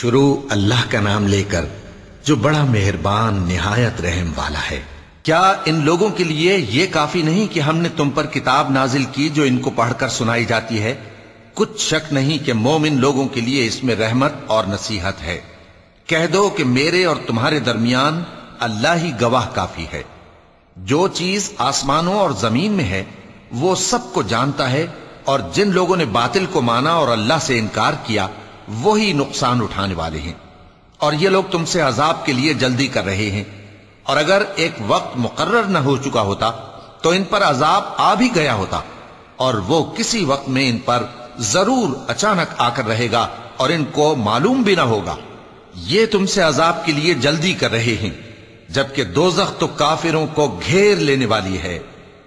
शुरू अल्लाह का नाम लेकर जो बड़ा मेहरबान, निहायत रहम वाला है। क्या इन लोगों के लिए यह काफ़ी नहीं कि हमने तुम पर किताब नाजिल की जो इनको पढ़कर सुनाई जाती है? कुछ शक नहीं कि मोमिन लोगों के लिए इसमें रहमत और नसीहत है। कह दो कि मेरे और तुम्हारे दरमियान अल्लाह ही गवाह काफ़ी है। जो चीज़ आसमानों और ज़मीन में है, वो सबको जानता है और जिन लोगों ने बातिल को माना और अल्लाह से इनकार किया वही नुकसान उठाने वाले हैं। और ये लोग तुमसे अजाब के लिए जल्दी कर रहे हैं। और अगर एक वक्त मुकर्र न हो चुका होता तो इन पर अजाब आ भी गया होता। और वो किसी वक्त में इन पर ज़रूर अचानक आकर रहेगा और इनको मालूम भी ना होगा। ये तुमसे अजाब के लिए जल्दी कर रहे हैं, जबकि दोजख तो काफिरों को घेर लेने वाली है।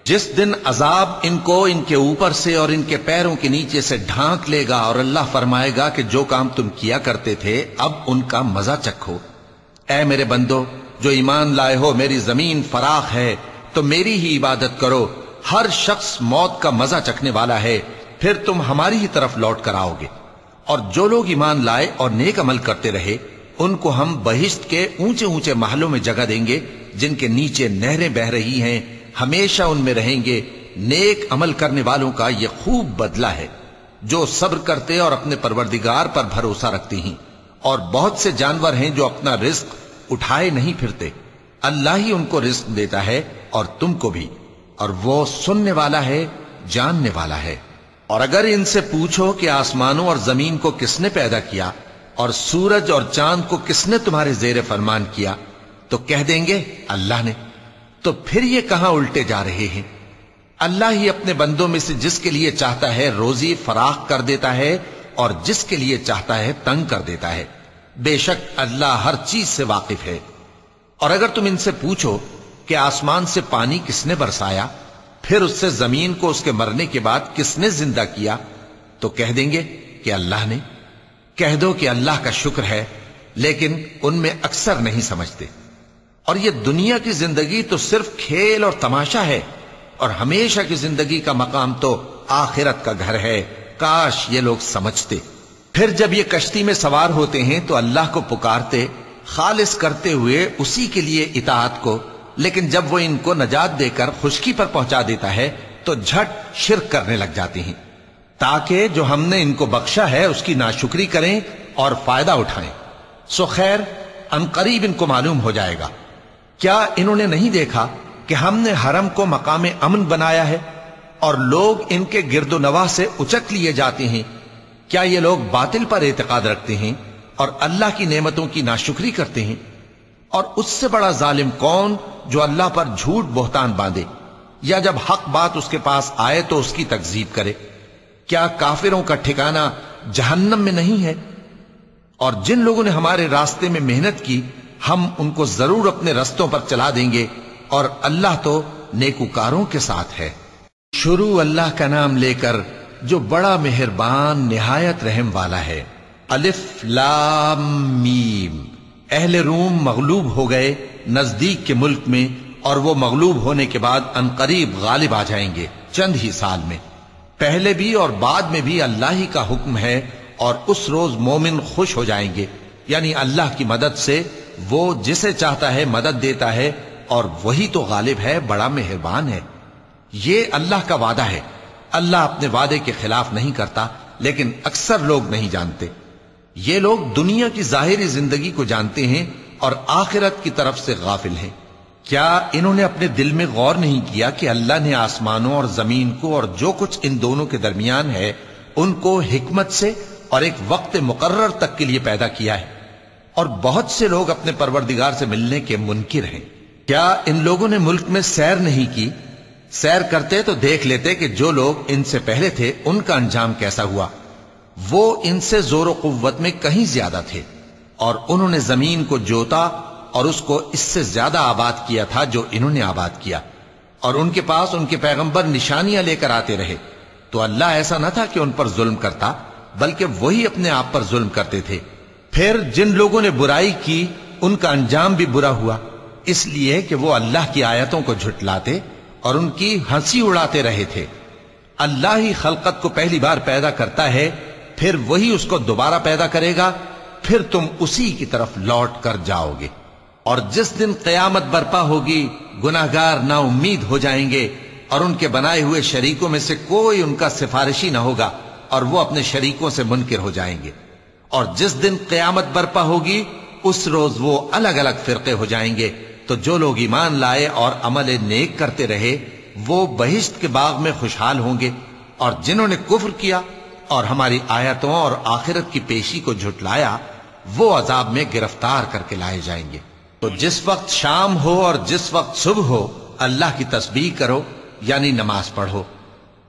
जिस दिन अजाब इनको इनके ऊपर से और इनके पैरों के नीचे से ढांक लेगा और अल्लाह फरमाएगा कि जो काम तुम किया करते थे, अब उनका मज़ा चखो। ए मेरे बंदो, जो ईमान लाए हो, मेरी ज़मीन फराख है तो मेरी ही इबादत करो। हर शख्स मौत का मज़ा चखने वाला है, फिर तुम हमारी ही तरफ़ लौट कर आओगे। और जो लोग ईमान लाए और नेक अमल करते रहे, उनको हम बहिश्त के ऊँचे ऊँचे महलों में जगह देंगे, जिनके नीचे नहरें बह रही हैं हमेशा उनमें रहेंगे नेक अमल करने वालों का यह खूब बदला है, जो सब्र करते और अपने परवरदिगार पर भरोसा रखती हैं, और बहुत से जानवर हैं जो अपना रिस्क उठाए नहीं फिरते। अल्लाह ही उनको रिस्क देता है और तुमको भी, और वो सुनने वाला है, जानने वाला है। और अगर इनसे पूछो कि आसमानों और ज़मीन को किसने पैदा किया, और सूरज और चाँद को किसने तुम्हारे जेर फरमान किया तो कह देंगे, अल्लाह ने। तो फिर ये कहाँ उल्टे जा रहे हैं? अल्लाह ही अपने बंदों में से जिसके लिए चाहता है रोजी फराख कर देता है और जिसके लिए चाहता है तंग कर देता है। बेशक अल्लाह हर चीज़ से वाकिफ है। और अगर तुम इनसे पूछो कि आसमान से पानी किसने बरसाया, फिर उससे ज़मीन को उसके मरने के बाद किसने ज़िंदा किया तो कह देंगे कि अल्लाह ने। कह दो कि अल्लाह का शुक्र है, लेकिन उनमें अक्सर नहीं समझते। और ये दुनिया की ज़िंदगी तो सिर्फ़ खेल और तमाशा है, और हमेशा की ज़िंदगी का मकाम तो आखिरत का घर है। काश ये लोग समझते। फिर जब ये कश्ती में सवार होते हैं तो अल्लाह को पुकारते खालिस करते हुए उसी के लिए इतात को। लेकिन जब वो इनको नजात देकर खुशकी पर पहुँचा देता है तो झट शिरक करने लग जाते हैं। ताकि जो हमने इनको बख्शा है, उसकी नाशुक्री करें और फ़ायदा उठाएँ। सो खैर अनकरीब इनको मालूम हो जाएगा। क्या इन्होंने नहीं देखा कि हमने हरम को मकाम अमन बनाया है और लोग इनके गिरदो नवाह से उचक लिए जाते हैं? क्या ये लोग बातिल पर एतकाद रखते हैं और अल्लाह की नेमतों की नाशुक्री करते हैं? और उससे बड़ा जालिम कौन जो अल्लाह पर झूठ बोहतान बांधे? या जब हक बात उसके पास आए तो उसकी तकजीब करे? क्या काफिरों का ठिकाना जहन्नम में नहीं है? और जिन लोगों ने हमारे रास्ते में मेहनत की हम उनको ज़रूर अपने रस्तों पर चला देंगे और अल्लाह तो नेकुकारों के साथ है। शुरू अल्लाह का नाम लेकर जो बड़ा मेहरबान, निहायत रहम वाला है। अलिफ लाम मीम। अहले रूम मगलूब हो गए नज़दीक के मुल्क में और वो मगलूब होने के बाद अनकरीब गालिब आ जाएँगे चंद ही साल में। पहले भी और बाद में भी अल्लाह ही का हुक्म है और उस रोज मोमिन खुश हो जाएँगे। यानी अल्लाह की मदद से वो जिसे चाहता है मदद देता है, और वही तो गालिब है, बड़ा मेहरबान है। ये अल्लाह का वादा है। अल्लाह अपने वादे के खिलाफ नहीं करता, लेकिन अक्सर लोग नहीं जानते। ये लोग दुनिया की जाहिरी ज़िंदगी को जानते हैं, और आखिरत की तरफ़ से गाफिल हैं। क्या इन्होंने अपने दिल में गौर नहीं किया कि अल्लाह ने आसमानों और ज़मीन को, और जो कुछ इन दोनों के दरमियान है, उनको हिकमत से और एक वक्त मुकर्र तक के लिए पैदा किया है? और बहुत से लोग अपने परवरदिगार से मिलने के मुनकिर हैं। क्या इन लोगों ने मुल्क में सैर नहीं की? सैर करते तो देख लेते कि जो लोग इनसे पहले थे, उनका अंजाम कैसा हुआ। वो इनसे ज़ोर कुत में कहीं ज़्यादा थे और उन्होंने ज़मीन को जोता और उसको इससे ज़्यादा आबाद किया था जो इन्होंने आबाद किया। और उनके पास उनके पैगंबर निशानियाँ लेकर आते रहे। तो अल्लाह ऐसा न था कि उन पर जुल्म करता, बल्कि वही अपने आप पर जुल्म करते थे। फिर जिन लोगों ने बुराई की, उनका अंजाम भी बुरा हुआ। इसलिए कि वो अल्लाह की आयतों को झुटलाते और उनकी हँसी उड़ाते रहे थे। अल्लाह ही खलकत को पहली बार पैदा करता है, फिर वही उसको दोबारा पैदा करेगा, फिर तुम उसी की तरफ़ लौट कर जाओगे। और जिस दिन कयामत बर्पा होगी, गुनाहगार ना उम्मीद हो जाएँगे और उनके बनाए हुए शरीकों में से कोई उनका सिफारिशी ना होगा और वो अपने शरीकों से मुनकिर हो जाएँगे। और जिस दिन कयामत बर्पा होगी, उस रोज वो अलग अलग फिरके हो जाएँगे। तो जो लोग ईमान लाए और अमल नेक करते रहे, वो बहिश्त के बाग में खुशहाल होंगे। और जिन्होंने कुफर किया और हमारी आयतों और आखिरत की पेशी को झुटलाया, वो अजाब में गिरफ़्तार करके लाए जाएँगे। तो जिस वक्त शाम हो और जिस वक्त सुबह हो, अल्लाह की तस्बीह करो, यानी नमाज़ पढ़ो।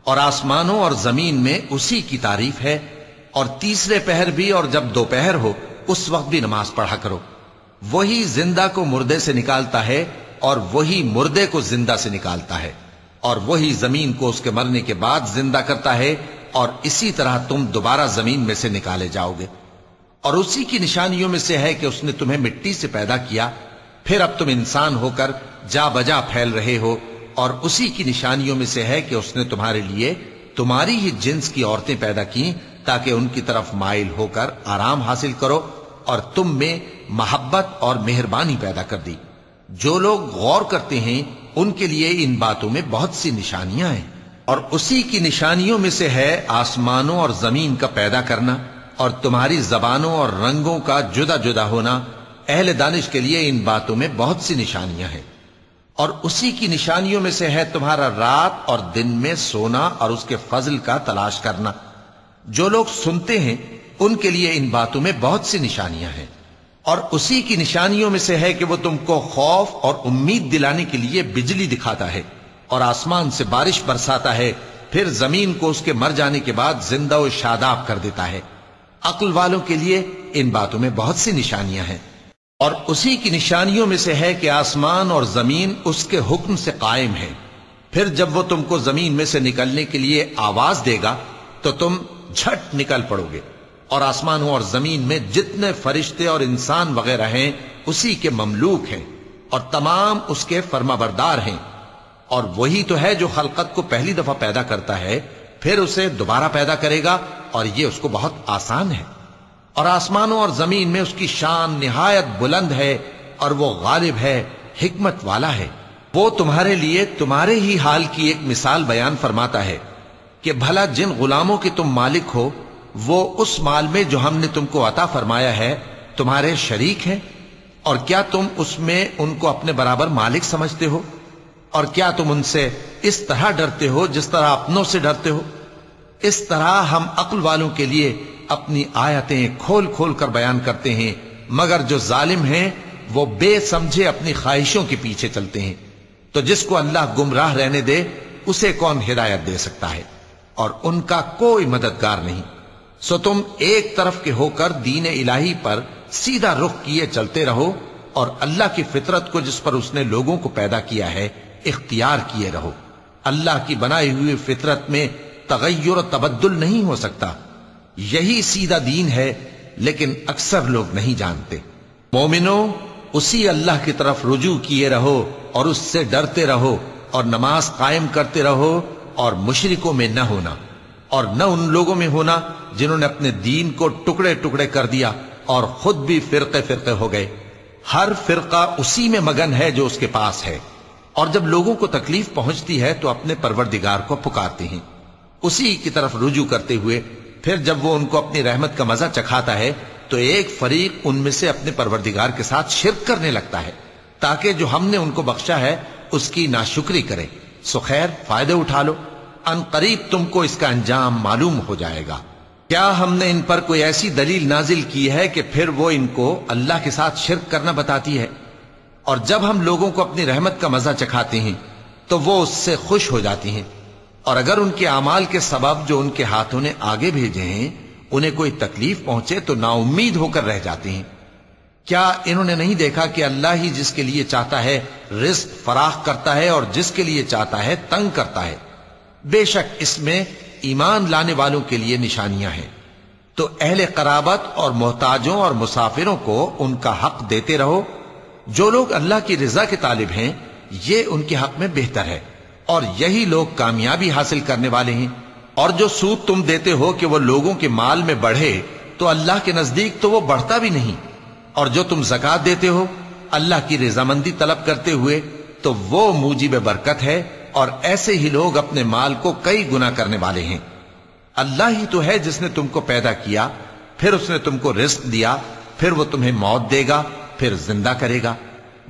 और आसमानों और ज़मीन में उसी की तारीफ़ है और तीसरे पहर भी और जब दोपहर हो, उस वक्त भी नमाज़ पढ़ा करो। वही ज़िंदा को मुर्दे से निकालता है और वही मुर्दे को ज़िंदा से निकालता है। और वही ज़मीन को उसके मरने के बाद ज़िंदा करता है और इसी तरह तुम दोबारा ज़मीन में से निकाले जाओगे। और उसी की निशानियों में से है कि उसने तुम्हें मिट्टी से पैदा किया, फिर अब तुम इंसान होकर जा बजा फैल रहे हो और उसी की निशानियों में से है कि उसने तुम्हारे लिए तुम्हारी ही जिन्स की औरतें पैदा की ताकि उनकी तरफ़ माइल होकर आराम हासिल करो और तुम में मोहब्बत और मेहरबानी पैदा कर दी। जो लोग गौर करते हैं, उनके लिए इन बातों में बहुत सी निशानियाँ हैं। और उसी की निशानियों में से है आसमानों और ज़मीन का पैदा करना और तुम्हारी जबानों और रंगों का जुदा जुदा होना। अहल दानिश के लिए इन बातों में बहुत सी निशानियाँ हैं। और उसी की निशानियों में से है तुम्हारा रात और दिन में सोना और उसके फजल का तलाश करना। जो लोग सुनते हैं, उनके लिए इन बातों में बहुत सी निशानियाँ हैं। और उसी की निशानियों में से है कि वो तुमको खौफ और उम्मीद दिलाने के लिए बिजली दिखाता है और आसमान से बारिश बरसाता है, फिर ज़मीन को उसके मर जाने के बाद ज़िंदा और शादाब कर देता है। अक्ल वालों के लिए इन बातों में बहुत सी निशानियाँ हैं। और उसी की निशानियों में से है कि आसमान और ज़मीन उसके हुक्म से कायम है। फिर जब वो तुमको ज़मीन में से निकलने के लिए आवाज़ देगा तो तुम झट निकल पड़ोगे। और आसमानों और ज़मीन में जितने फरिश्ते और इंसान वगैरह हैं, उसी के ममलूक हैं और तमाम उसके फर्माबरदार हैं। और वही तो है जो खलकत को पहली दफ़ा पैदा करता है, फिर उसे दोबारा पैदा करेगा और यह उसको बहुत आसान है। और आसमानों और ज़मीन में उसकी शान निहायत बुलंद है और वो गालिब है, हिकमत वाला है। वो तुम्हारे लिए, तुम्हारे ही हाल की एक मिसाल बयान फरमाता है। कि भला जिन गुलामों के तुम मालिक हो, वो उस माल में जो हमने तुमको अता फरमाया है, तुम्हारे शरीक हैं? और क्या तुम उसमें उनको अपने बराबर मालिक समझते हो? और क्या तुम उनसे इस तरह डरते हो जिस तरह अपनों से डरते हो? इस तरह हम अक्ल वालों के लिए अपनी आयतें खोल खोल कर बयान करते हैं, मगर जो जालिम हैं, वो बेसमझे अपनी ख्वाहिशों के पीछे चलते हैं। तो जिसको अल्लाह गुमराह रहने दे, उसे कौन हिदायत दे सकता है? और उनका कोई मददगार नहीं। सो तुम एक तरफ़ के होकर दीन इलाही पर सीधा रुख किए चलते रहो और अल्लाह की फितरत को जिस पर उसने लोगों को पैदा किया है, इख्तियार किए रहो। अल्लाह की बनाई हुई फितरत में तगैर तबद्दुल नहीं हो सकता। यही सीधा दीन है, लेकिन अक्सर लोग नहीं जानते। मोमिनो, उसी अल्लाह की तरफ़ रुजू किए रहो और उससे डरते रहो और नमाज़ कायम करते रहो और मुशरिकों में न होना, और न उन लोगों में होना जिन्होंने अपने दीन को टुकड़े टुकड़े कर दिया और खुद भी फिरके फिरके हो गए। हर फिरका उसी में मगन है जो उसके पास है। और जब लोगों को तकलीफ़ पहुँचती है तो अपने परवरदिगार को पुकारते हैं। उसी की तरफ़ रुजू करते हुए, फिर जब वो उनको अपनी रहमत का मज़ा चखाता है तो एक फरीक उनमें से अपने परवरदिगार के साथ शिरक करने लगता है, ताकि जो हमने उनको बख्शा है, उसकी नाशुक्री करें। सो खैर, फ़ायदे उठा लो। अन करीब तुमको इसका अंजाम मालूम हो जाएगा। क्या हमने इन पर कोई ऐसी दलील नाजिल की है कि फिर वो इनको अल्लाह के साथ शिरक करना बताती है? और जब हम लोगों को अपनी रहमत का मज़ा चखाते हैं तो वो उससे खुश हो जाती हैं। और अगर उनके अमाल के सबब जो उनके हाथों ने आगे भेजे हैं, उन्हें कोई तकलीफ़ पहुँचे तो नाउम्मीद होकर रह जाते हैं। क्या इन्होंने नहीं देखा कि अल्लाह ही जिसके लिए चाहता है रिस्क फराख करता है और जिसके लिए चाहता है तंग करता है? बेशक इसमें ईमान लाने वालों के लिए निशानियाँ हैं। तो अहले कराबत और मोहताजों और मुसाफिरों को उनका हक देते रहो। जो लोग अल्लाह की रजा के तालिब हैं, ये उनके हक में बेहतर है। और यही लोग कामयाबी हासिल करने वाले हैं। और जो सूद तुम देते हो कि वो लोगों के माल में बढ़े तो अल्लाह के नज़दीक तो वो बढ़ता भी नहीं। और जो तुम जक़ात देते हो, अल्लाह की रजामंदी तलब करते हुए तो वो मूजिब बरकत है और ऐसे ही लोग अपने माल को कई गुना करने वाले हैं। अल्लाह ही तो है जिसने तुमको पैदा किया, फिर उसने तुमको रिस्क दिया, फिर वो तुम्हें मौत देगा, फिर ज़िंदा करेगा।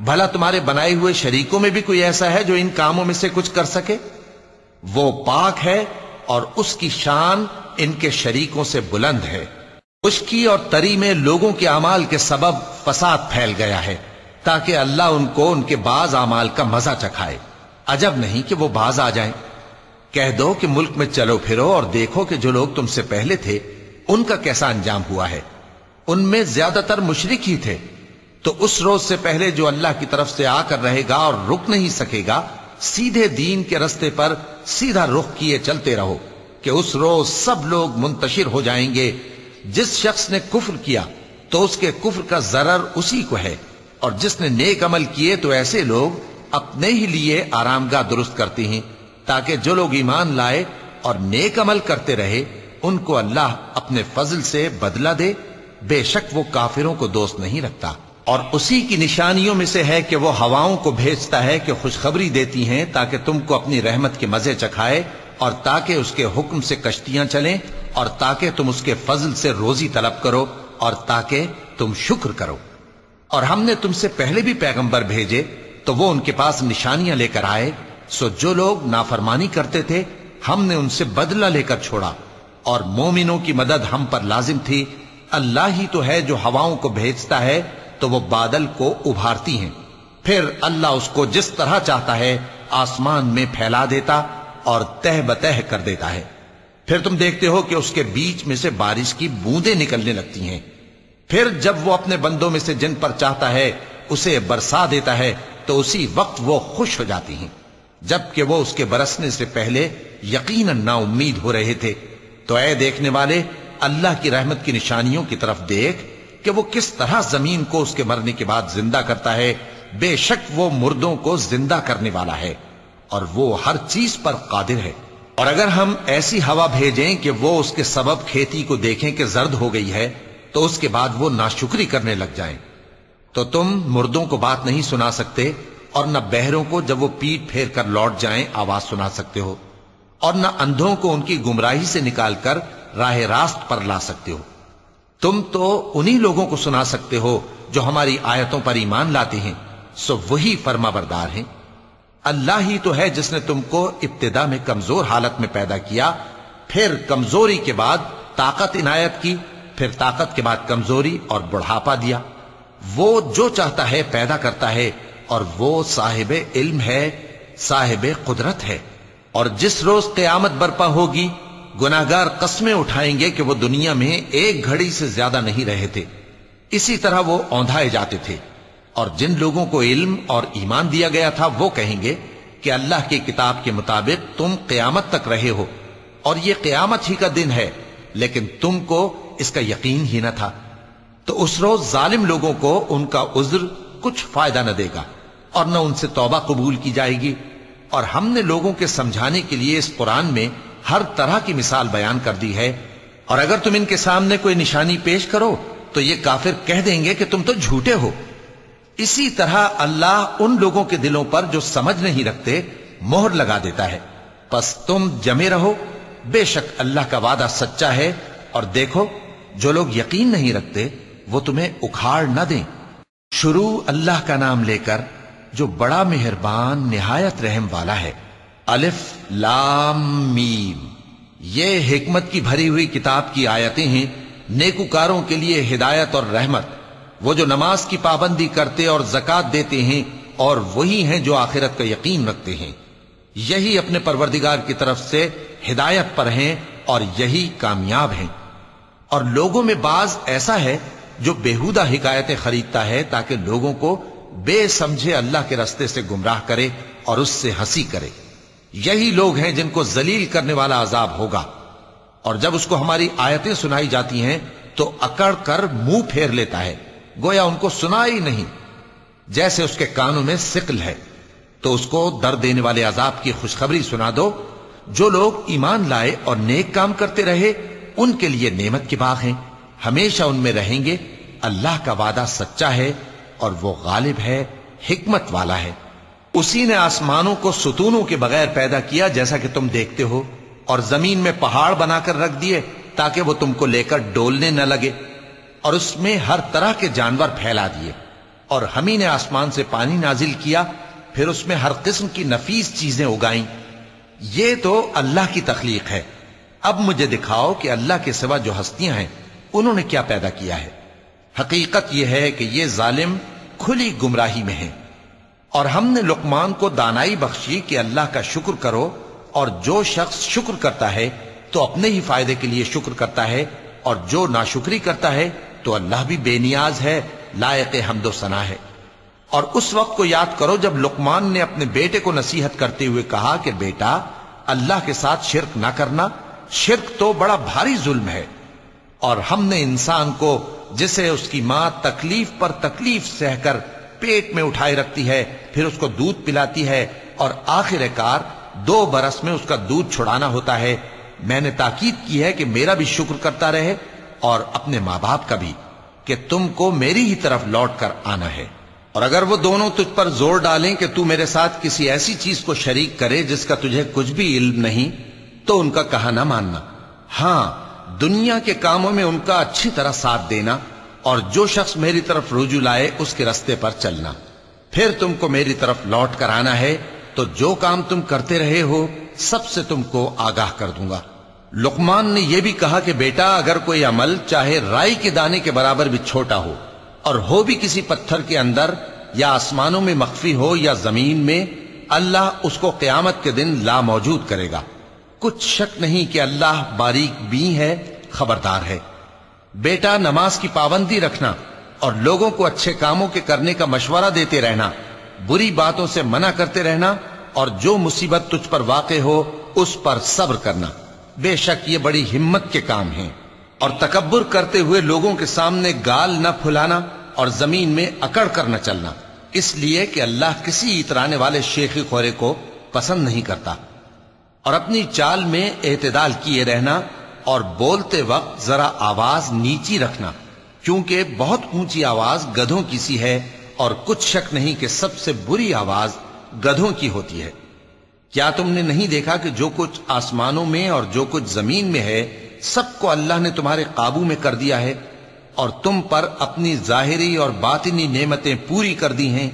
भला तुम्हारे बनाए हुए शरीकों में भी कोई ऐसा है जो इन कामों में से कुछ कर सके? वो पाक है और उसकी शान इनके शरीकों से बुलंद है। उसकी और तरी में लोगों के अमाल के सबब फसाद फैल गया है, ताकि अल्लाह उनको उनके बाज अमाल का मज़ा चखाए। अजब नहीं कि वो बाज आ जाए। कह दो कि मुल्क में चलो फिरो और देखो कि जो लोग तुमसे पहले थे, उनका कैसा अंजाम हुआ है। उनमें ज़्यादातर मुशरिक ही थे। तो उस रोज से पहले जो अल्लाह की तरफ़ से आकर रहेगा और रुक नहीं सकेगा, सीधे दीन के रस्ते पर सीधा रुख किए चलते रहो, कि उस रोज सब लोग मुंतशिर हो जाएँगे जिस शख्स ने कुफ्र किया तो उसके कुफ्र का जरर उसी को है। और जिसने नेक अमल किए तो ऐसे लोग अपने ही लिए आरामगाह दुरुस्त करते हैं, ताकि जो लोग ईमान लाए और नेक अमल करते रहे, उनको अल्लाह अपने फजल से बदला दे। बेशक वो काफिरों को दोस्त नहीं रखता। और उसी की निशानियों में से है कि वो हवाओं को भेजता है कि खुशखबरी देती हैं, ताकि तुमको अपनी रहमत के मज़े चखाए और ताकि उसके हुक्म से कश्तियाँ चलें। और ताकि तुम उसके फजल से रोजी तलब करो और ताकि तुम शुक्र करो। और हमने तुमसे पहले भी पैगंबर भेजे तो वो उनके पास निशानियाँ लेकर आए। सो जो लोग नाफरमानी करते थे, हमने उनसे बदला लेकर छोड़ा। और मोमिनों की मदद हम पर लाजिम थी। अल्लाह ही तो है जो हवाओं को भेजता है तो वो बादल को उभारती हैं। फिर अल्लाह उसको जिस तरह चाहता है, आसमान में फैला देता और तह बतह कर देता है। फिर तुम देखते हो कि उसके बीच में से बारिश की बूंदें निकलने लगती हैं। फिर जब वो अपने बंदों में से जिन पर चाहता है, उसे बरसा देता है तो उसी वक्त वो खुश हो जाती हैं। जबकि वो उसके बरसने से पहले यकीन ना उम्मीद हो रहे थे। तो ऐ देखने वाले, अल्लाह की रहमत की निशानियों की तरफ़ देख कि वो किस तरह ज़मीन को उसके मरने के बाद ज़िंदा करता है। बेशक वो मुर्दों को ज़िंदा करने वाला है, और वो हर चीज़ पर कादिर है। और अगर हम ऐसी हवा भेजें कि वो उसके सबब खेती को देखें कि जर्द हो गई है तो उसके बाद वो नाशुक्री करने लग जाएँ। तो तुम मुर्दों को बात नहीं सुना सकते और न बहरों को जब वो पीठ फेर कर लौट जाएँ, आवाज़ सुना सकते हो। और न अंधों को उनकी गुमराही से निकालकर राह रास्त पर ला सकते हो। तुम तो उन्हीं लोगों को सुना सकते हो जो हमारी आयतों पर ईमान लाते हैं, सो वही फर्मा बरदार हैं। अल्लाह ही तो है जिसने तुमको इब्तदा में कमज़ोर हालत में पैदा किया, फिर कमज़ोरी के बाद ताकत इनायत की, फिर ताकत के बाद कमज़ोरी और बुढ़ापा दिया। वो जो चाहता है पैदा करता है और वो साहिब इल्म है, साहिब कुदरत है। और जिस रोज क्यामत बर्पा होगी गुनागार कस्में उठाएँगे कि वो दुनिया में एक घड़ी से ज़्यादा नहीं रहे थे इसी तरह वो औंधाए जाते थे। और जिन लोगों को इल्म और ईमान दिया गया था, वो कहेंगे कि अल्लाह की किताब के मुताबिक तुम क्यामत तक रहे हो, और ये क्यामत ही का दिन है, लेकिन तुमको इसका यकीन ही न था। तो उस रोज जालिम लोगों को उनका उज्र कुछ फ़ायदा न देगा, और न उनसे तौबा कबूल की जाएगी। और हमने लोगों के समझाने के लिए इस कुरान में हर तरह की मिसाल बयान कर दी है, और अगर तुम इनके सामने कोई निशानी पेश करो तो ये काफिर कह देंगे कि तुम तो झूठे हो। इसी तरह अल्लाह उन लोगों के दिलों पर जो समझ नहीं रखते, मोहर लगा देता है। बस तुम जमे रहो। बेशक अल्लाह का वादा सच्चा है और देखो, जो लोग यकीन नहीं रखते, वो तुम्हें उखाड़ न दें। शुरू अल्लाह का नाम लेकर, जो बड़ा मेहरबान, निहायत रहम वाला है। अलिफ, लाम, मीम। ये हिकमत की भरी हुई किताब की आयतें हैं, नेकुकारों के लिए हिदायत और रहमत। वो जो नमाज़ की पाबंदी करते और जक़ात देते हैं और वही हैं जो आखिरत का यकीन रखते हैं। यही अपने परवरदिगार की तरफ़ से हिदायत पर हैं और यही कामयाब हैं। और लोगों में बाज ऐसा है जो बेहुदा हिकायतें खरीदता है ताकि लोगों को बेसमझे अल्लाह के रस्ते से गुमराह करे और उससे हँसी करे। यही लोग हैं जिनको जलील करने वाला अजाब होगा। और जब उसको हमारी आयतें सुनाई जाती हैं तो अकड़ कर मुँह फेर लेता है। गोया उनको सुना ही नहीं। जैसे उसके कानों में सिकल है तो उसको दर्द देने वाले अजाब की खुशखबरी सुना दो। जो लोग ईमान लाए और नेक काम करते रहे, उनके लिए नेमत के बाग हैं। हमेशा उनमें रहेंगे, अल्लाह का वादा सच्चा है और वो गालिब है, हिकमत वाला है। उसी ने आसमानों को सुतूनों के बगैर पैदा किया, जैसा कि तुम देखते हो, और ज़मीन में पहाड़ बनाकर रख दिए, ताकि वो तुमको लेकर डोलने न लगे। और उसमें हर तरह के जानवर फैला दिए। और हम ने आसमान से पानी नाजिल किया, फिर उसमें हर किस्म की नफीस चीज़ें उगाई। ये तो अल्लाह की तखलीक है। अब मुझे दिखाओ कि अल्लाह के सिवा जो हस्तियाँ हैं, उन्होंने क्या पैदा किया है। हकीकत यह है कि ये जालिम खुली गुमराही में है। और हमने लुकमान को दानाई बख्शी कि अल्लाह का शुक्र करो, और जो शख्स शुक्र करता है तो अपने ही फ़ायदे के लिए शुक्र करता है, और जो नाशुक्री करता है तो अल्लाह भी बेनियाज है, लायक हमदो सना है। और उस वक्त को याद करो जब लुकमान ने अपने बेटे को नसीहत करते हुए कहा कि, बेटा, अल्लाह के साथ शिरक ना करना, शिरक तो बड़ा भारी जुल्म है। और हमने इंसान को, जिसे उसकी माँ तकलीफ़ पर तकलीफ़ सहकर पेट में उठाए रखती है, फिर उसको दूध पिलाती है, और आखिरकार दो बरस में उसका दूध छुड़ाना होता है। मैंने ताकीद की है कि मेरा भी शुक्र करता रहे और अपने माँ बाप का भी, कि तुमको मेरी ही तरफ़ लौट कर आना है। और अगर वो दोनों तुझ पर ज़ोर डालें कि तू मेरे साथ किसी ऐसी चीज़ को शरीक करे जिसका तुझे कुछ भी इल्म नहीं तो उनका कहा ना मानना। हाँ, दुनिया के कामों में उनका अच्छी तरह साथ देना और जो शख्स मेरी तरफ़ रुजू लाए उसके रस्ते पर चलना। फिर तुमको मेरी तरफ़ लौट कर आना है तो जो काम तुम करते रहे हो, सबसे तुमको आगाह कर दूँगा। लुकमान ने यह भी कहा कि बेटा, अगर कोई अमल चाहे राई के दाने के बराबर भी छोटा हो और हो भी किसी पत्थर के अंदर या आसमानों में मख्फी हो या ज़मीन में, अल्लाह उसको क्यामत के दिन ला मौजूद करेगा। कुछ शक नहीं कि अल्लाह बारीक बी है, खबरदार है। बेटा, नमाज़ की पाबंदी रखना और लोगों को अच्छे कामों के करने का मशवरा देते रहना, बुरी बातों से मना करते रहना और जो मुसीबत तुझ पर वाक़ हो, उस पर सब्र करना। बेशक ये बड़ी हिम्मत के काम हैं। और तकबर करते हुए लोगों के सामने गाल न फुलाना और ज़मीन में अकड़ कर न चलना, इसलिए कि अल्लाह किसी इतराने वाले शेख खोरे को पसंद नहीं करता। और अपनी चाल में एतदाल किए रहना और बोलते वक्त जरा आवाज़ नीची रखना, क्योंकि बहुत ऊँची आवाज़ गधों की सी है और कुछ शक नहीं कि सबसे बुरी आवाज़ गधों की होती है। क्या तुमने नहीं देखा कि जो कुछ आसमानों में और जो कुछ ज़मीन में है, सबको अल्लाह ने तुम्हारे काबू में कर दिया है, और तुम पर अपनी जाहिरी और बातिनी नेमतें पूरी कर दी हैं?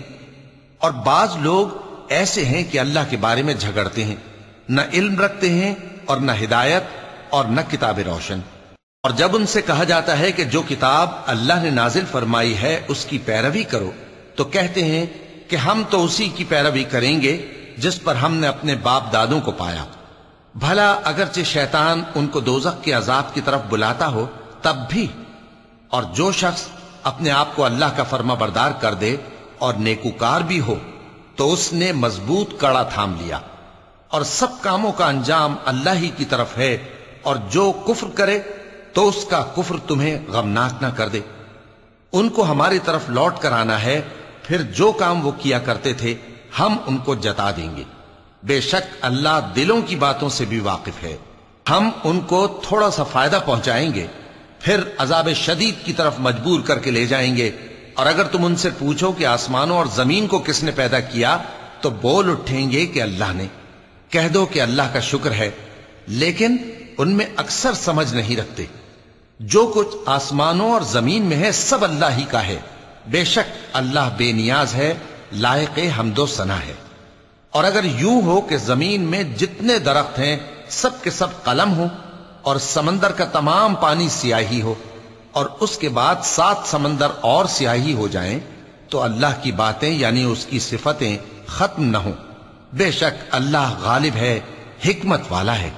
और बाज लोग ऐसे हैं कि अल्लाह के बारे में झगड़ते हैं, न इल्म रखते हैं और न हिदायत और न किताब रोशन। और जब उनसे कहा जाता है कि जो किताब अल्लाह ने नाजिल फरमाई है, उसकी पैरवी करो तो कहते हैं कि हम तो उसी की पैरवी करेंगे जिस पर हमने अपने बाप दादों को पाया। भला अगरचे शैतान उनको दोजक के अजाब की तरफ़ बुलाता हो, तब भी। और जो शख्स अपने आप को अल्लाह का फर्मा बरदार कर दे और नेकुकार भी हो तो उसने मज़बूत कड़ा थाम लिया। और सब कामों का अंजाम अल्लाह ही की तरफ़ है, और जो कुफ्र करे तो उसका कुफ्र तुम्हें गमनाक ना कर दे। उनको हमारी तरफ़ लौट कर आना है, फिर जो काम वो किया करते थे हम उनको जता देंगे। बेशक अल्लाह दिलों की बातों से भी वाकिफ है। हम उनको थोड़ा सा फ़ायदा पहुंचाएँगे, फिर अजाब शदीद की तरफ़ मजबूर करके ले जाएँगे। और अगर तुम उनसे पूछो कि आसमानों और ज़मीन को किसने पैदा किया तो बोल उठेंगे कि अल्लाह ने। कह दो कि अल्लाह का शुक्र है, लेकिन उनमें अक्सर समझ नहीं रखते। जो कुछ आसमानों और ज़मीन में है, सब अल्लाह ही का है। बेशक अल्लाह बेनियाज है लायक हमदो सना है। और अगर यूँ हो कि ज़मीन में जितने दरख्त हैं, सब के सब कलम हो और समंदर का तमाम पानी सियाही हो और उसके बाद सात समंदर और सियाही हो जाएँ तो अल्लाह की बातें यानी उसकी सिफतें खत्म न हो। बेशक अल्लाह गालिब है, हिकमत वाला है।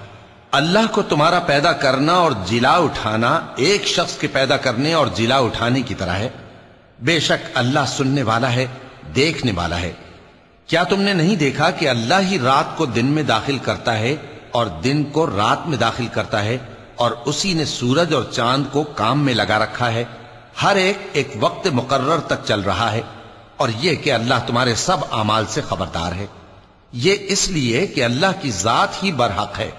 अल्लाह को तुम्हारा पैदा करना और जिला उठाना एक शख्स के पैदा करने और जिला उठाने की तरह है। बेशक अल्लाह सुनने वाला है देखने वाला है। क्या तुमने नहीं देखा कि अल्लाह ही रात को दिन में दाखिल करता है और दिन को रात में दाखिल करता है और उसी ने सूरज और चाँद को काम में लगा रखा है? हर एक एक वक्त मुकर्र तक चल रहा है और यह कि अल्लाह तुम्हारे सब अमाल से खबरदार है। ये इसलिए कि अल्लाह की जात ही बरहक है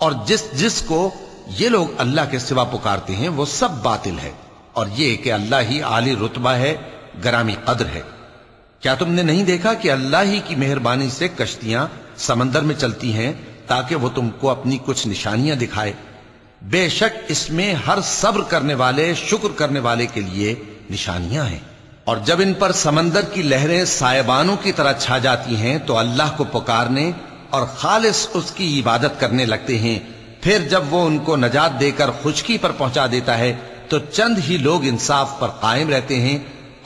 और जिस जिस को ये लोग अल्लाह के सिवा पुकारते हैं, वो सब बातिल है और ये कि अल्लाह ही आली रुतबा है, गरामी कद्र है। क्या तुमने नहीं देखा कि अल्लाह ही की मेहरबानी से कश्तियाँ समंदर में चलती हैं, ताकि वो तुमको अपनी कुछ निशानियाँ दिखाए? बेशक इसमें हर सब्र करने वाले, शुक्र करने वाले के लिए निशानियाँ हैं। और जब इन पर समंदर की लहरें सायबानों की तरह छा जाती हैं तो अल्लाह को पुकारने और खालिस उसकी इबादत करने लगते हैं। फिर जब वो उनको नजात देकर खुशकी पर पहुँचा देता है तो चंद ही लोग इंसाफ पर कायम रहते हैं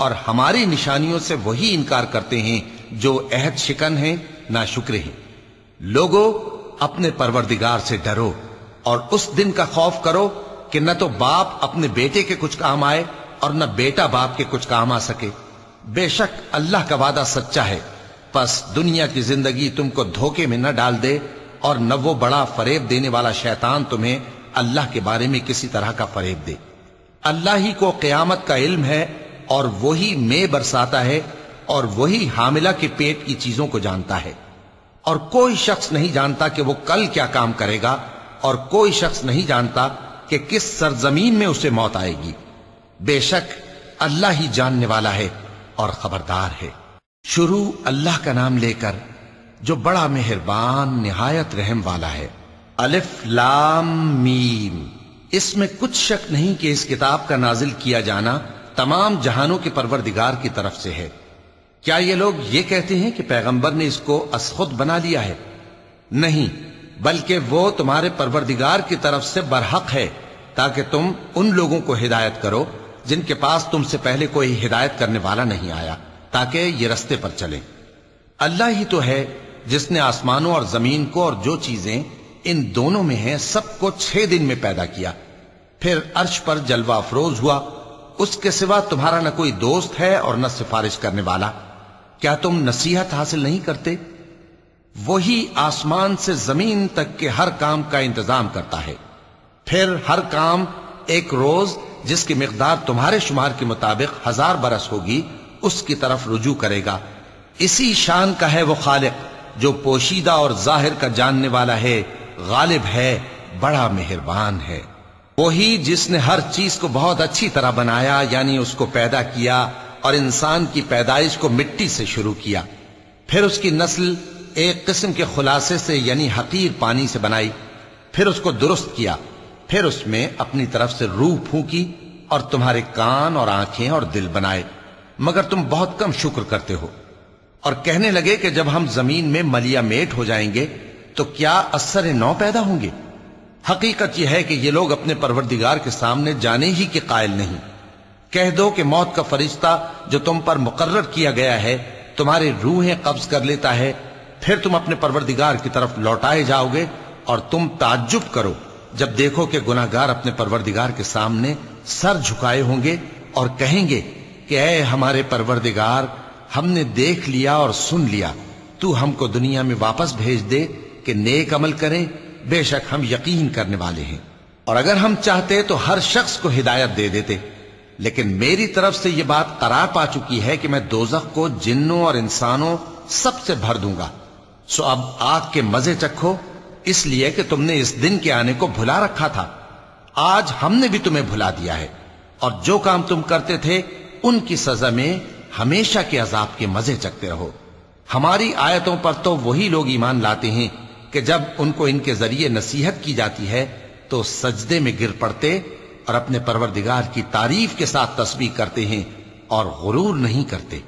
और हमारी निशानियों से वही इनकार करते हैं जो अहद शिकन है, ना शुक्र है। लोगो, अपने परवरदिगार से डरो और उस दिन का खौफ करो कि न तो बाप अपने बेटे के कुछ काम आए और न बेटा बाप के कुछ काम आ सके। बेशक अल्लाह का वादा सच्चा है, बस दुनिया की ज़िंदगी तुमको धोखे में न डाल दे और न वो बड़ा फरेब देने वाला शैतान तुम्हें अल्लाह के बारे में किसी तरह का फरेब दे। अल्लाह ही को क्यामत का इल्म है और वही मे बरसाता है और वही हामिला के पेट की चीज़ों को जानता है। और कोई शख्स नहीं जानता कि वो कल क्या काम करेगा और कोई शख्स नहीं जानता कि किस सरजमीन में उसे मौत आएगी। बेशक अल्लाह ही जानने वाला है और खबरदार है। शुरू अल्लाह का नाम लेकर जो बड़ा मेहरबान, निहायत रहम वाला है। अलिफ लाम मीम। इसमें कुछ शक नहीं कि इस किताब का नाजिल किया जाना तमाम जहानों के परवरदिगार की तरफ़ से है। क्या ये लोग ये कहते हैं कि पैगंबर ने इसको असखुद बना लिया है? नहीं, बल्कि वो तुम्हारे परवरदिगार की तरफ़ से बरहक है, ताकि तुम उन लोगों को हिदायत करो, जिनके पास तुमसे पहले कोई हिदायत करने वाला नहीं आया, ताकि ये रस्ते पर चले। अल्लाह ही तो है, जिसने आसमानों और ज़मीन को और जो चीज़ें इन दोनों में हैं सबको छह दिन में पैदा किया। फिर अर्श पर जलवा अफरोज हुआ उसके सिवा तुम्हारा न कोई दोस्त है और न सिफारिश करने वाला। क्या तुम नसीहत हासिल नहीं करते? वही आसमान से ज़मीन तक के हर काम का इंतज़ाम करता है। फिर हर काम एक रोज जिसकी मकदार तुम्हारे शुमार के मुताबिक हज़ार बरस होगी, उसकी तरफ़ रुजू करेगा। इसी शान का है वो खालिक, जो पोशीदा और ज़ाहिर का जानने वाला है, गालिब है, बड़ा मेहरबान है। वही जिसने हर चीज़ को बहुत अच्छी तरह बनाया, यानी उसको पैदा किया और इंसान की पैदाइश को मिट्टी से शुरू किया। फिर उसकी नस्ल एक किस्म के खुलासे से, यानी हकीर पानी से बनाई। फिर उसको दुरुस्त किया। फिर उसमें अपनी तरफ़ से रूह फूकी और तुम्हारे कान और आँखें और दिल बनाए। मगर तुम बहुत कम शुक्र करते हो। और कहने लगे कि जब हम ज़मीन में मलिया मेट हो जाएँगे तो क्या असर नौ पैदा होंगे? हकीकत यह है कि ये लोग अपने परवरदिगार के सामने जाने ही के कायल नहीं। कह दो कि मौत का फरिश्ता जो तुम पर मुकर्र किया गया है, तुम्हारी रूहें कब्ज कर लेता है, फिर तुम अपने परवरदिगार की तरफ़ लौटाए जाओगे और तुम ताज्जुब करो, जब देखो कि गुनागार अपने परवरदिगार के सामने सर झुकाए होंगे और कहेंगे कि, ऐ हमारे परवरदिगार, हमने देख लिया और सुन लिया। तू हमको दुनिया में वापस भेज दे कि नेक अमल करें बेशक हम यकीन करने वाले हैं। और अगर हम चाहते तो हर शख्स को हिदायत दे देते। लेकिन मेरी तरफ़ से यह बात करार पा चुकी है कि मैं दोजख को जिन्नों और इंसानों सबसे भर दूँगा। सो अब आग के मज़े चखो। इसलिए कि तुमने इस दिन के आने को भुला रखा था। आज हमने भी तुम्हें भुला दिया है। और जो काम तुम करते थे, उनकी सजा में हमेशा के अजाब के मज़े चखते रहो। हमारी आयतों पर तो वही लोग ईमान लाते हैं कि जब उनको इनके ज़रिए नसीहत की जाती है तो सजदे में गिर पड़ते और अपने परवरदिगार की तारीफ़ के साथ तस्वीर करते हैं और गुरूर नहीं करते।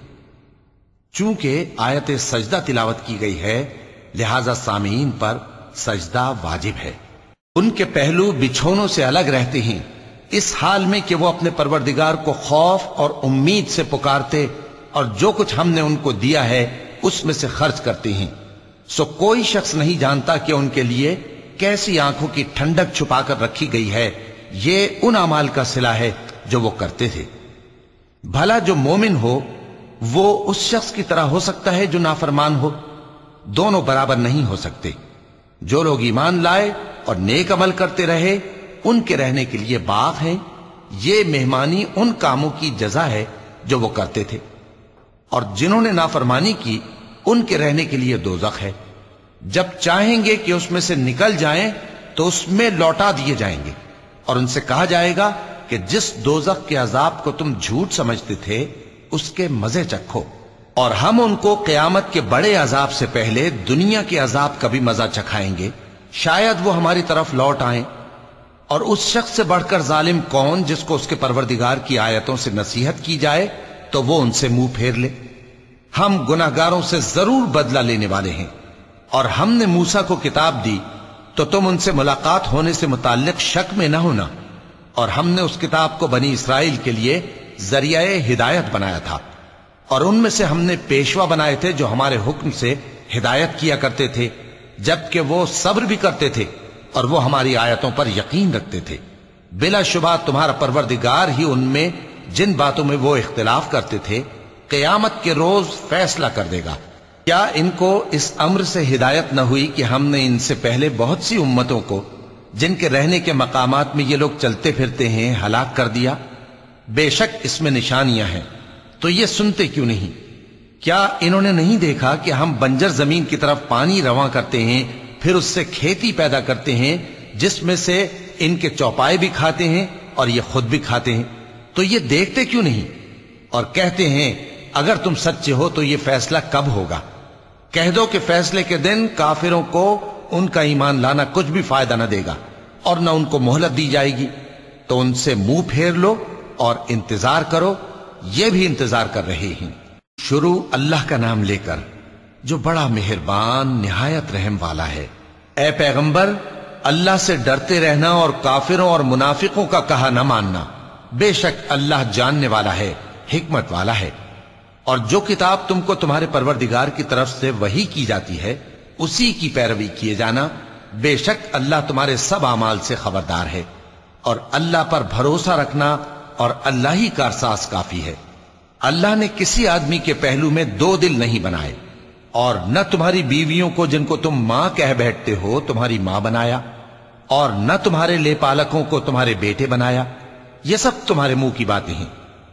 चूँकि आयत सजदा तिलावत की गई है, लिहाजा सामीन पर सजदा वाजिब है। उनके पहलू बिछोनों से अलग रहते हैं। इस हाल में कि वो अपने परवरदिगार को खौफ और उम्मीद से पुकारते और जो कुछ हमने उनको दिया है, उसमें से खर्च करते हैं। सो कोई शख्स नहीं जानता कि उनके लिए कैसी आँखों की ठंडक छुपाकर रखी गई है। ये उन अमाल का सिला है जो वो करते थे। भला जो मोमिन हो, वो उस शख्स की तरह हो सकता है जो नाफरमान हो। दोनों बराबर नहीं हो सकते। जो लोग ईमान लाए और नेक अमल करते रहे, उनके रहने के लिए बाग है। ये मेहमानी उन कामों की जजा है जो वो करते थे। और जिन्होंने नाफरमानी की उनके रहने के लिए दोजख है। जब चाहेंगे कि उसमें से निकल जाएँ तो उसमें लौटा दिए जाएँगे। और उनसे कहा जाएगा कि जिस दोजक के अजाब को तुम झूठ समझते थे, उसके मज़े चखो। और हम उनको कयामत के बड़े अजाब से पहले दुनिया के अजाब का भी मज़ा चखाएँगे। शायद वो हमारी तरफ़ लौट आए। और उस शख्स से बढ़कर जालिम कौन जिसको उसके परवरदिगार की आयतों से नसीहत की जाए तो वो उनसे मुँह फेर ले। हम गुनाहगारों से ज़रूर बदला लेने वाले हैं। और हमने मूसा को किताब दी तो तुम उनसे मुलाकात होने से मुतालिक शक में न होना। और हमने उस किताब को बनी इसराइल के लिए ज़रिया हिदायत बनाया था। और उनमें से हमने पेशवा बनाए थे जो हमारे हुक्म से हिदायत किया करते थे, जबकि वो सब्र भी करते थे और वो हमारी आयतों पर यकीन रखते थे। बिलाशुबा तुम्हारा परवरदिगार ही उनमें जिन बातों में वो इख्तिलाफ करते थे कयामत के रोज फैसला कर देगा। क्या इनको इस अम्र से हिदायत न हुई कि हमने इनसे पहले बहुत सी उम्मतों को, जिनके रहने के मकाम में ये लोग चलते फिरते हैं, हलाक कर दिया? बेशक इसमें निशानियाँ हैं तो ये सुनते क्यों नहीं? क्या इन्होंने नहीं देखा कि हम बंजर ज़मीन की तरफ़ पानी रवा करते हैं, फिर उससे खेती पैदा करते हैं, जिसमें से इनके चौपाए भी खाते हैं और ये खुद भी खाते हैं? तो ये देखते क्यों नहीं? और कहते हैं अगर तुम सच्चे हो तो ये फैसला कब होगा? कह दो कि फैसले के दिन काफिरों को उनका ईमान लाना कुछ भी फ़ायदा न देगा और न उनको मोहलत दी जाएगी। तो उनसे मुँह फेर लो और इंतज़ार करो, ये भी इंतज़ार कर रहे हैं। शुरू अल्लाह का नाम लेकर, जो बड़ा मेहरबान, निहायत रहम वाला है। ए पैगंबर, अल्लाह से डरते रहना और काफिरों और मुनाफिकों का कहा न मानना, बेशक अल्लाह जानने वाला है, हिकमत वाला है। और जो किताब तुमको तुम्हारे परवरदिगार की तरफ़ से वही की जाती है, उसी की पैरवी किए जाना बेशक अल्लाह तुम्हारे सब अमाल से खबरदार है और अल्लाह पर भरोसा रखना और अल्लाह ही का एहसास काफ़ी है। अल्लाह ने किसी आदमी के पहलू में दो दिल नहीं बनाए और न तुम्हारी बीवियों को जिनको तुम माँ कह बैठते हो तुम्हारी माँ बनाया और न तुम्हारे ले पालकों को तुम्हारे बेटे बनाया। ये सब तुम्हारे मुँह की बातें हैं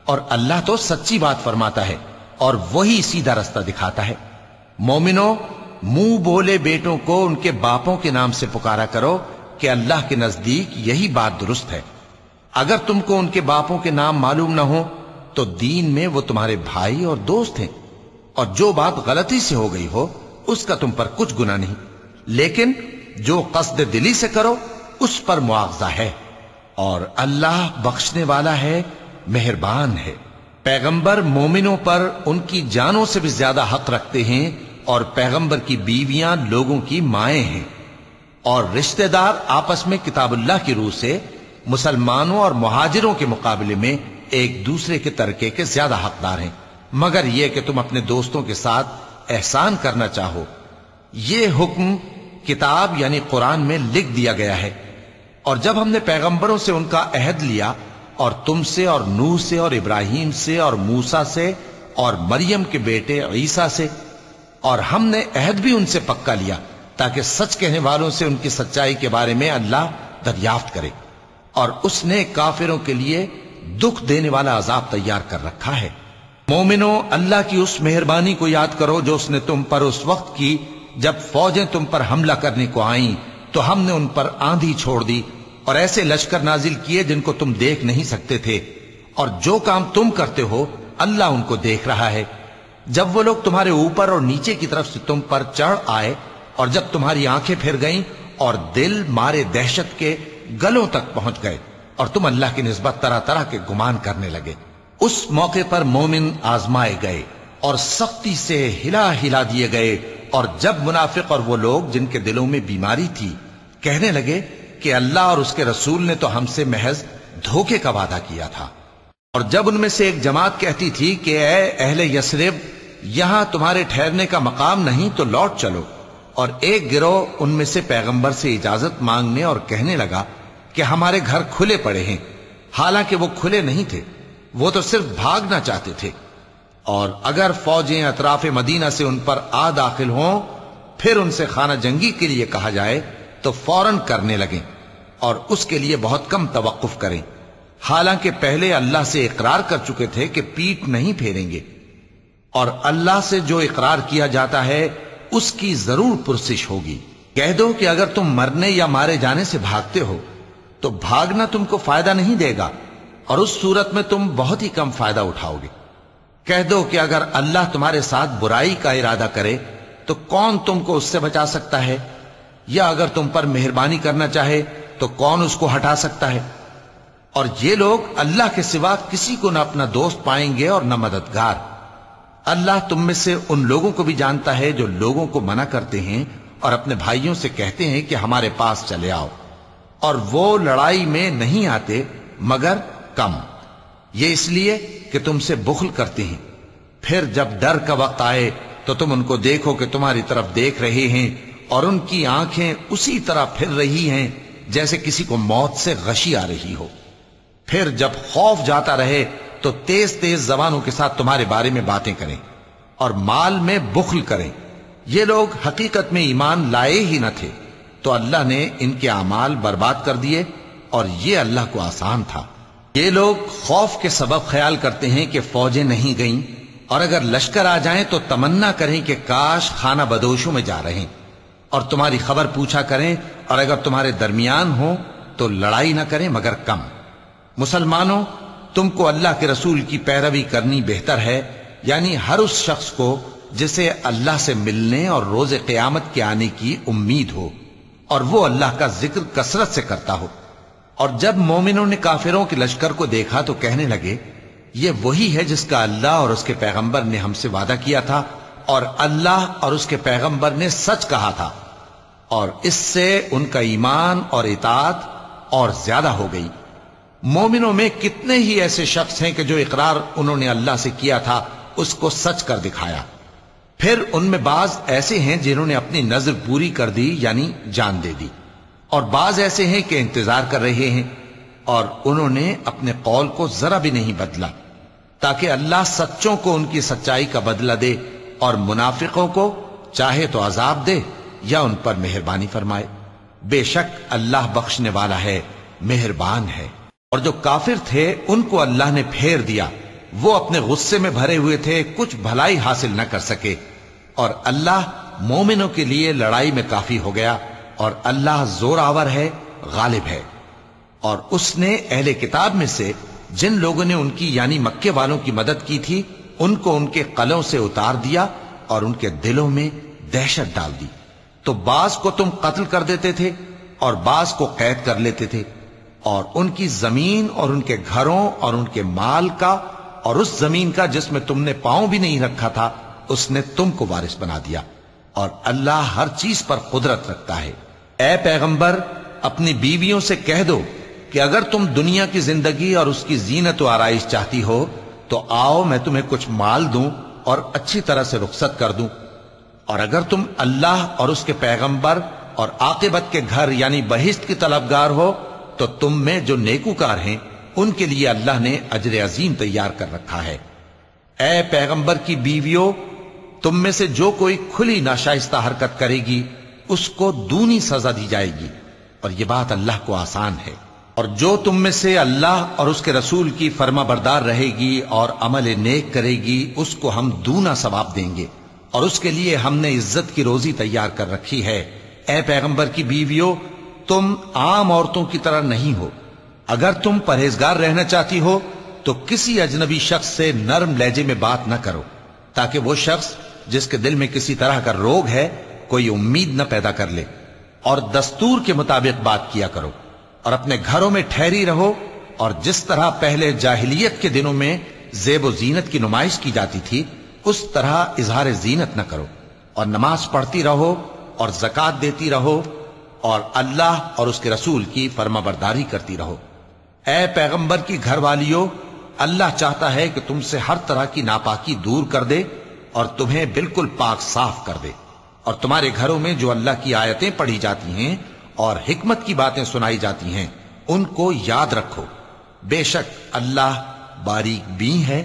और अल्लाह तो सच्ची बात फरमाता है और वही सीधा रास्ता दिखाता है। मोमिनो, मुँह बोले बेटों को उनके बापों के नाम से पुकारा करो कि अल्लाह के नज़दीक यही बात दुरुस्त है। अगर तुमको उनके बापों के नाम मालूम ना हो तो दीन में वो तुम्हारे भाई और दोस्त हैं। और जो बात गलती से हो गई हो, उसका तुम पर कुछ गुना नहीं। लेकिन जो कसद दिली से करो, उस पर मुआवजा है। और अल्लाह बख्शने वाला है, मेहरबान है। पैगंबर मोमिनों पर उनकी जानों से भी ज़्यादा हक रखते हैं और पैगंबर की बीवियाँ लोगों की माए हैं। और रिश्तेदार आपस में किताबुल्लाह की रूह से मुसलमानों और मुहाजिरों के मुकाबले में एक दूसरे के तरके के ज़्यादा हकदार हैं। मगर यह कि तुम अपने दोस्तों के साथ एहसान करना चाहो, ये हुक्म किताब यानी कुरान में लिख दिया गया है। और जब हमने पैगंबरों से उनका अहद लिया और तुमसे और नूह से और इब्राहिम से और मूसा से और मरियम के बेटे ईसा से। और हमने अहद भी उनसे पक्का लिया, ताकि सच कहने वालों से उनकी सच्चाई के बारे में अल्लाह दरियाफ्त करे। और उसने काफिरों के लिए दुख देने वाला अजाब तैयार कर रखा है। मोमिनो, अल्लाह की उस मेहरबानी को याद करो जो उसने तुम पर उस वक्त की, जब फौजें तुम पर हमला करने को आईं तो हमने उन पर आंधी छोड़ दी और ऐसे लश्कर नाजिल किए जिनको तुम देख नहीं सकते थे। और जो काम तुम करते हो, अल्लाह उनको देख रहा है। जब वो लोग तुम्हारे ऊपर और नीचे की तरफ़ से तुम पर चढ़ आए, और जब तुम्हारी आँखें फिर गईं, और दिल मारे दहशत के गलों तक पहुँच गए, और तुम अल्लाह की नस्बत तरह तरह के गुमान करने लगे। उस मौके पर मोमिन आजमाए गए, और सख्ती से हिला हिला दिए गए, और जब मुनाफिक और वो लोग जिनके दिलों में बीमारी थी, कहने लगे कि अल्लाह और उसके रसूल ने तो हमसे महज धोखे का वादा किया था। और जब उनमें से एक जमात कहती थी कि ए अहले यसरिब, यहाँ तुम्हारे ठहरने का मकाम नहीं तो लौट चलो। और एक गिरोह उनमें से पैगंबर से इजाज़त मांगने और कहने लगा कि, हमारे घर खुले पड़े हैं। हालाँकि वो खुले नहीं थे, वो तो सिर्फ़ भागना चाहते थे। और अगर फौजें अतराफ मदीना से उन पर आ दाखिल हों, फिर उनसे खाना जंगी के लिए कहा जाए तो फ़ौरन करने लगें। और उसके लिए बहुत कम तवक्फ करें। हालाँकि पहले अल्लाह से इकरार कर चुके थे कि पीठ नहीं फेरेंगे। और अल्लाह से जो इकरार किया जाता है, उसकी ज़रूर पुरसिश होगी। कह दो कि अगर तुम मरने या मारे जाने से भागते हो तो भागना तुमको फ़ायदा नहीं देगा और उस सूरत में तुम बहुत ही कम फ़ायदा उठाओगे। कह दो कि अगर अल्लाह तुम्हारे साथ बुराई का इरादा करे तो कौन तुमको उससे बचा सकता है? या अगर तुम पर मेहरबानी करना चाहे तो कौन उसको हटा सकता है? और ये लोग अल्लाह के सिवा किसी को न अपना दोस्त पाएँगे और न मददगार। अल्लाह तुम में से उन लोगों को भी जानता है जो लोगों को मना करते हैं और अपने भाइयों से कहते हैं कि हमारे पास चले आओ। और वो लड़ाई में नहीं आते, मगर कम। ये इसलिए कि तुमसे बुखल करते हैं। फिर जब डर का वक्त आए तो तुम उनको देखो कि तुम्हारी तरफ़ देख रहे हैं और उनकी आँखें उसी तरह फिर रही हैं। जैसे किसी को मौत से गशी आ रही हो। फिर जब खौफ जाता रहे तो तेज तेज जबानों के साथ तुम्हारे बारे में बातें करें और माल में बुखल करें। ये लोग हकीकत में ईमान लाए ही न थे तो अल्लाह ने इनके अमाल बर्बाद कर दिए और ये अल्लाह को आसान था। ये लोग खौफ के सबब ख्याल करते हैं कि फौजें नहीं गईं और अगर लश्कर आ जाएँ तो तमन्ना करें कि काश खाना बदोशों में जा रहे और तुम्हारी खबर पूछा करें, और अगर तुम्हारे दरमियान हो तो लड़ाई ना करें, मगर कम। मुसलमानों, तुमको अल्लाह के रसूल की पैरवी करनी बेहतर है, यानी हर उस शख्स को, जिसे अल्लाह से मिलने और रोज क्यामत के आने की उम्मीद हो, और वो अल्लाह का ज़िक्र कसरत से करता हो। और जब मोमिनों ने काफिरों के लश्कर को देखा तो कहने लगे, ये वही है जिसका अल्लाह और उसके पैगंबर ने हमसे वादा किया था और अल्लाह और उसके पैगंबर ने सच कहा था। और इससे उनका ईमान और इतात और ज़्यादा हो गई। मोमिनों में कितने ही ऐसे शख्स हैं कि जो इकरार उन्होंने अल्लाह से किया था, उसको सच कर दिखाया। फिर उनमें बाज ऐसे हैं जिन्होंने अपनी नज़र पूरी कर दी, यानी जान दे दी। और बाज ऐसे हैं कि इंतज़ार कर रहे हैं और उन्होंने अपने कौल को जरा भी नहीं बदला, ताकि अल्लाह सच्चों को उनकी सच्चाई का बदला दे और मुनाफिकों को चाहे तो अजाब दे या उन पर मेहरबानी फरमाए। बेशक अल्लाह बख्शने वाला है, मेहरबान है। और जो काफिर थे, उनको अल्लाह ने फेर दिया। वो अपने गुस्से में भरे हुए थे, कुछ भलाई हासिल न कर सके। और अल्लाह मोमिनों के लिए लड़ाई में काफ़ी हो गया, और अल्लाह जोरावर है, गालिब है। और उसने अहले किताब में से जिन लोगों ने उनकी, यानी मक्के वालों की मदद की थी उनको उनके कलों से उतार दिया और उनके दिलों में दहशत डाल दी। तो बास को तुम कत्ल कर देते थे और बास को कैद कर लेते थे और उनकी ज़मीन और उनके घरों और उनके माल का और उस ज़मीन का जिसमें तुमने पाँव भी नहीं रखा था, उसने तुमको वारिस बना दिया। और अल्लाह हर चीज़ पर कुदरत रखता है। ए पैगंबर, अपनी बीवियों से कह दो कि अगर तुम दुनिया की ज़िंदगी और उसकी जीनत आरइश चाहती हो तो आओ मैं तुम्हें कुछ माल दूँ और अच्छी तरह से रुख्सत कर दूँ। और अगर तुम अल्लाह और उसके पैगंबर और आकेबत के घर यानी बहिश्त की तलबगार हो तो तुम में जो नेकूकार हैं, उनके लिए अल्लाह ने अजर अजीम तैयार कर रखा है। ए पैगंबर की बीवियों, तुम में से जो कोई खुली नाशाइस्ता हरकत करेगी, उसको दूनी सजा दी जाएगी। और यह बात अल्लाह को आसान है। और जो तुम में से अल्लाह और उसके रसूल की फर्मा बरदार रहेगी और अमल नेक करेगी, उसको हम दूना सवाब देंगे। और उसके लिए हमने इज़्ज़त की रोजी तैयार कर रखी है। ए पैगंबर की बीवियों, तुम आम औरतों की तरह नहीं हो। अगर तुम परहेजगार रहना चाहती हो तो किसी अजनबी शख्स से नरम लहजे में बात न करो, ताकि वो शख्स, जिसके दिल में किसी तरह का रोग है, कोई उम्मीद न पैदा कर ले। और दस्तूर के मुताबिक बात किया करो। और अपने घरों में ठहरी रहो, और जिस तरह पहले जाहिलियत के दिनों में जेब जीनत की नुमाइश की जाती थी, उस तरह इजहार जीनत न करो, और नमाज़ पढ़ती रहो, और जक़ात देती रहो, और अल्लाह और उसके रसूल की फर्मा बरदारी करती रहो। ए पैगंबर की घर वालियों अल्लाह चाहता है कि तुमसे हर तरह की नापाकी दूर कर दे, और तुम्हें बिल्कुल पाक साफ़ कर दे, और तुम्हारे घरों में जो अल्लाह की आयतें पढ़ी जाती हैं और हिकमत की बातें सुनाई जाती हैं, उनको याद रखो। बेशक अल्लाह बारीक भी है,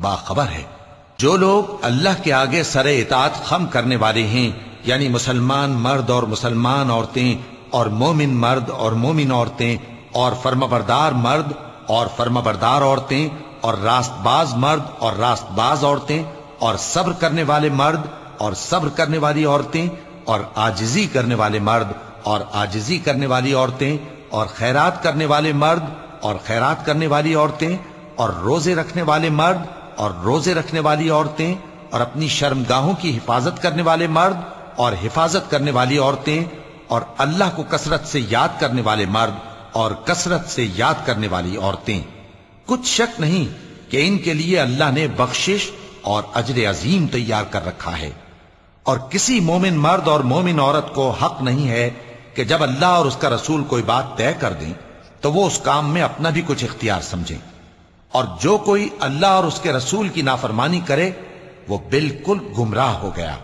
बाखबर है। जो लोग अल्लाह के आगे सरे इतात खम करने वाले हैं, यानी मुसलमान मर्द और मुसलमान औरतें और मोमिन मर्द और मोमिन औरतें और फर्मबरदार मर्द और फर्मबरदार औरतें और रास्तबाज मर्द और रास्तबाज औरतें और सब्र करने वाले मर्द और सब्र करने वाली औरतें और आजिजी करने वाले मर्द और आजिजी करने वाली औरतें और खैरात करने वाले मर्द और खैरात करने वाली औरतें और रोज़े रखने वाले मर्द और रोज़े रखने वाली औरतें और अपनी शर्मगाहों की हिफाजत करने वाले मर्द और हिफाजत करने वाली औरतें और अल्लाह को कसरत से याद करने वाले मर्द और कसरत से याद करने वाली औरतें। कुछ शक नहीं कि इनके लिए अल्लाह ने बख्शिश और अजर अजीम तैयार कर रखा है। और किसी मोमिन मर्द और मोमिन औरत को हक नहीं है कि जब अल्लाह और उसका रसूल कोई बात तय कर दें तो वो उस काम में अपना भी कुछ इख्तियार समझें। और जो कोई अल्लाह और उसके रसूल की नाफरमानी करे, वो बिल्कुल गुमराह हो गया।